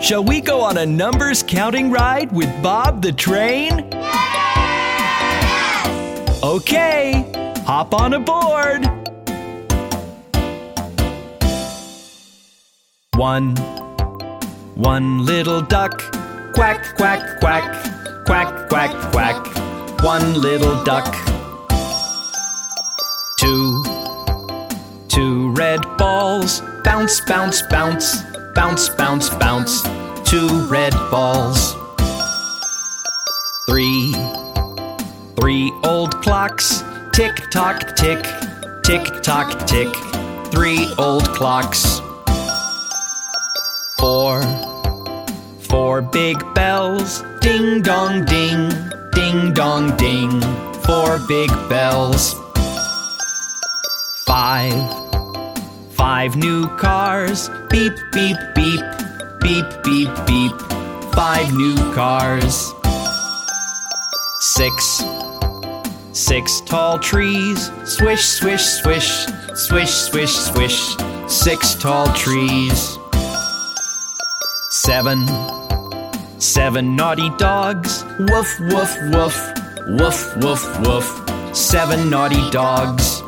Shall we go on a numbers counting ride with Bob the train? Yes! Okay, hop on aboard. One, one little duck, quack, quack, quack, quack, quack, quack, one little duck. Two, two red balls, bounce, bounce, bounce, bounce, bounce, bounce, two red balls. Three, three old clocks, tick tock, tick, tick tock, tick, three old clocks. Four, four big bells, ding dong ding, ding dong ding, four big bells. Five, five new cars, beep beep beep, beep beep beep, five new cars. Six, six tall trees, swish swish swish, swish swish swish, six tall trees. Seven, seven naughty dogs, woof woof woof, woof woof woof, seven naughty dogs.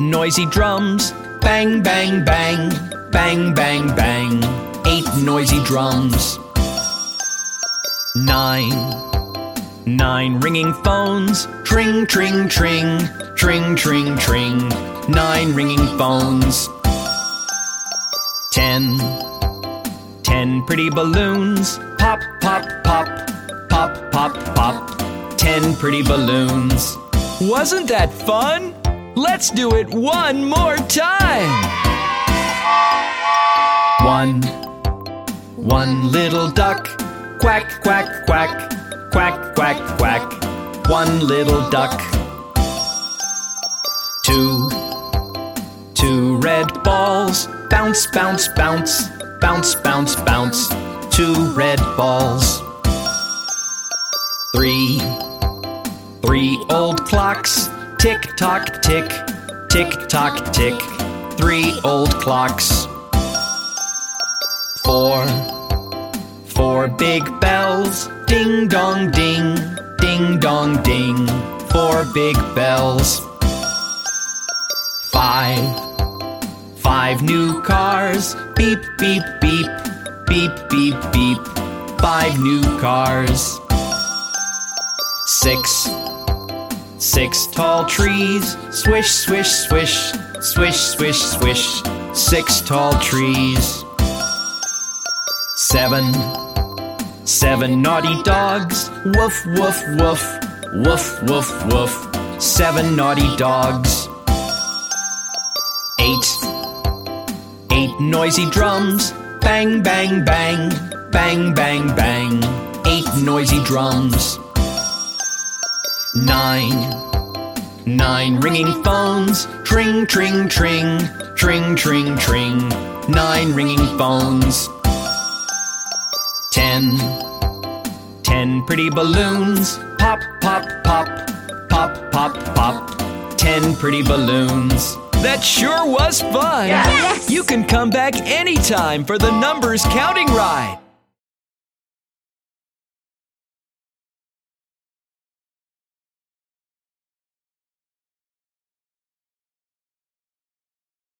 Noisy drums, bang bang bang, bang bang bang, eight noisy drums. Nine, nine ringing phones, tring tring tring, tring tring tring, nine ringing phones. Ten, ten pretty balloons, pop pop pop, pop pop pop, ten pretty balloons. Wasn't that fun? Let's do it one more time. One, one little duck, quack quack quack, quack quack quack, one little duck. Two, two red balls, bounce bounce bounce, bounce bounce bounce, two red balls. Three, Three old clocks, tick tock tick, tick tock tick, three old clocks. Four, four big bells, ding dong ding, ding dong ding, four big bells. Five, five new cars, beep beep beep, beep beep beep, five new cars. Six, Six tall trees, swish, swish, swish, swish, swish, swish, six tall trees. Seven, seven naughty dogs, woof, woof, woof, woof, woof, woof, seven naughty dogs. Eight, eight noisy drums, bang, bang, bang, bang, bang, bang, eight noisy drums. Nine, nine ringing phones, tring, tring, tring, tring, tring, tring, nine ringing phones. Ten, ten pretty balloons, pop, pop, pop, pop, pop, pop, ten pretty balloons. That sure was fun. Yes. You can come back anytime for the numbers counting ride.